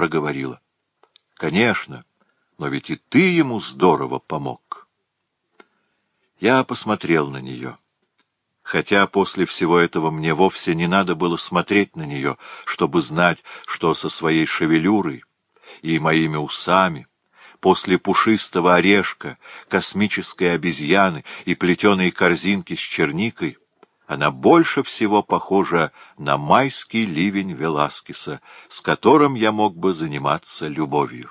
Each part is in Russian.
проговорила. — Конечно, но ведь и ты ему здорово помог. Я посмотрел на нее. Хотя после всего этого мне вовсе не надо было смотреть на нее, чтобы знать, что со своей шевелюрой и моими усами после пушистого орешка, космической обезьяны и плетеной корзинки с черникой она больше всего похожа на майский ливень Веласкеса, с которым я мог бы заниматься любовью.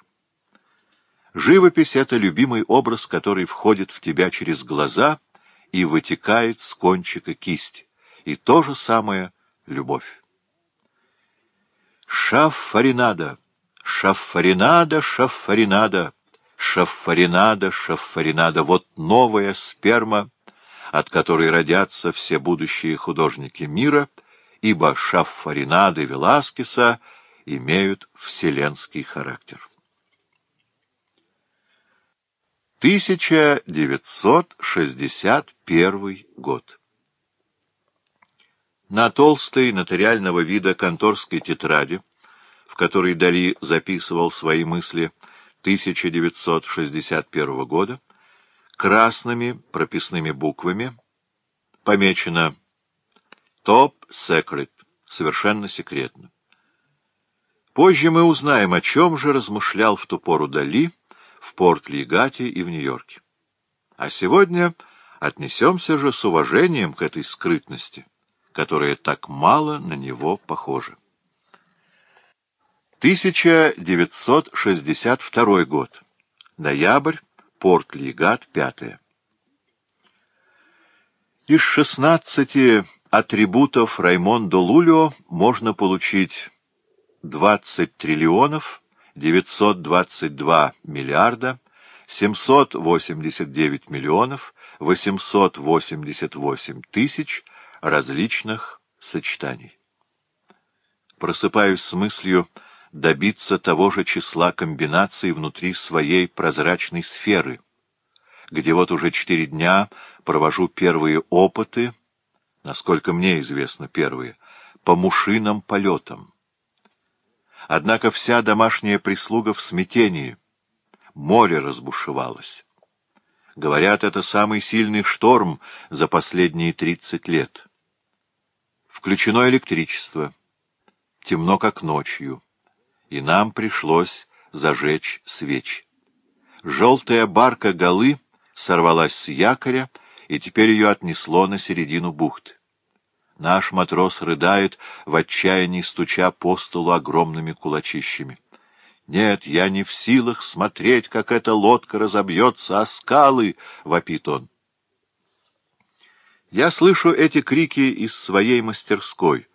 Живопись — это любимый образ, который входит в тебя через глаза и вытекает с кончика кисти. И то же самое — любовь. Шаффаринада, шаффаринада, шаффаринада, шаффаринада, шаффаринада. Вот новая сперма — от которой родятся все будущие художники мира, ибо Шаффаринады Веласкеса имеют вселенский характер. 1961 год. На толстой нотариального вида конторской тетради, в которой Дали записывал свои мысли 1961 года, красными прописными буквами помечено «Топ Секрет» — совершенно секретно. Позже мы узнаем, о чем же размышлял в ту пору Дали в Порт-Лигате и в Нью-Йорке. А сегодня отнесемся же с уважением к этой скрытности, которая так мало на него похожа. 1962 год. Ноябрь. Портлигат, пятое. Из шестнадцати атрибутов Раймондо Лулио можно получить 20 триллионов 922 миллиарда 789 миллионов 888 тысяч различных сочетаний. Просыпаюсь с мыслью, добиться того же числа комбинаций внутри своей прозрачной сферы, где вот уже четыре дня провожу первые опыты, насколько мне известно первые, по мушиным полетам. Однако вся домашняя прислуга в смятении. Море разбушевалось. Говорят, это самый сильный шторм за последние тридцать лет. Включено электричество. Темно, как ночью и нам пришлось зажечь свечи. Желтая барка голы сорвалась с якоря, и теперь ее отнесло на середину бухты. Наш матрос рыдает, в отчаянии стуча по столу огромными кулачищами. «Нет, я не в силах смотреть, как эта лодка разобьется о скалы!» — вопит он. Я слышу эти крики из своей мастерской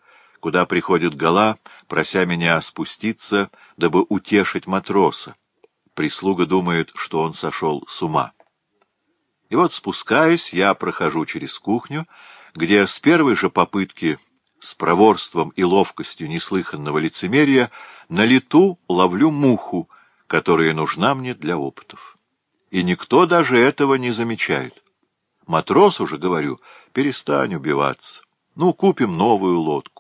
куда приходит Гала, прося меня спуститься, дабы утешить матроса. Прислуга думает, что он сошел с ума. И вот, спускаюсь, я прохожу через кухню, где с первой же попытки с проворством и ловкостью неслыханного лицемерия на лету ловлю муху, которая нужна мне для опытов. И никто даже этого не замечает. Матрос уже, говорю, перестань убиваться. Ну, купим новую лодку.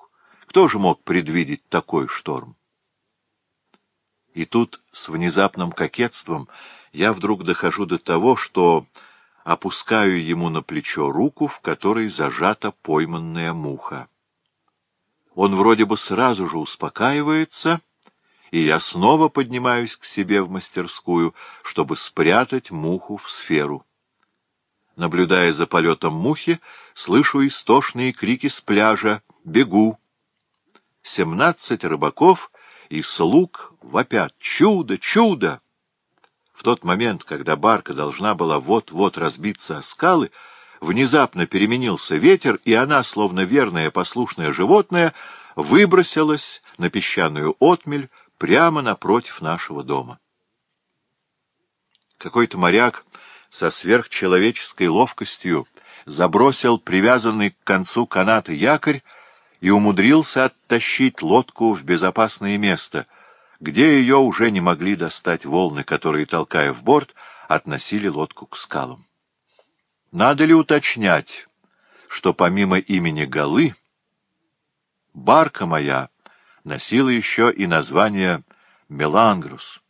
Кто же мог предвидеть такой шторм? И тут с внезапным кокетством я вдруг дохожу до того, что опускаю ему на плечо руку, в которой зажата пойманная муха. Он вроде бы сразу же успокаивается, и я снова поднимаюсь к себе в мастерскую, чтобы спрятать муху в сферу. Наблюдая за полетом мухи, слышу истошные крики с пляжа «Бегу!» семнадцать рыбаков и слуг вопят «Чудо! Чудо!». В тот момент, когда барка должна была вот-вот разбиться о скалы, внезапно переменился ветер, и она, словно верное послушное животное, выбросилась на песчаную отмель прямо напротив нашего дома. Какой-то моряк со сверхчеловеческой ловкостью забросил привязанный к концу каната якорь, и умудрился оттащить лодку в безопасное место, где ее уже не могли достать волны, которые, толкая в борт, относили лодку к скалам. Надо ли уточнять, что помимо имени Галы, барка моя носила еще и название «Мелангрус».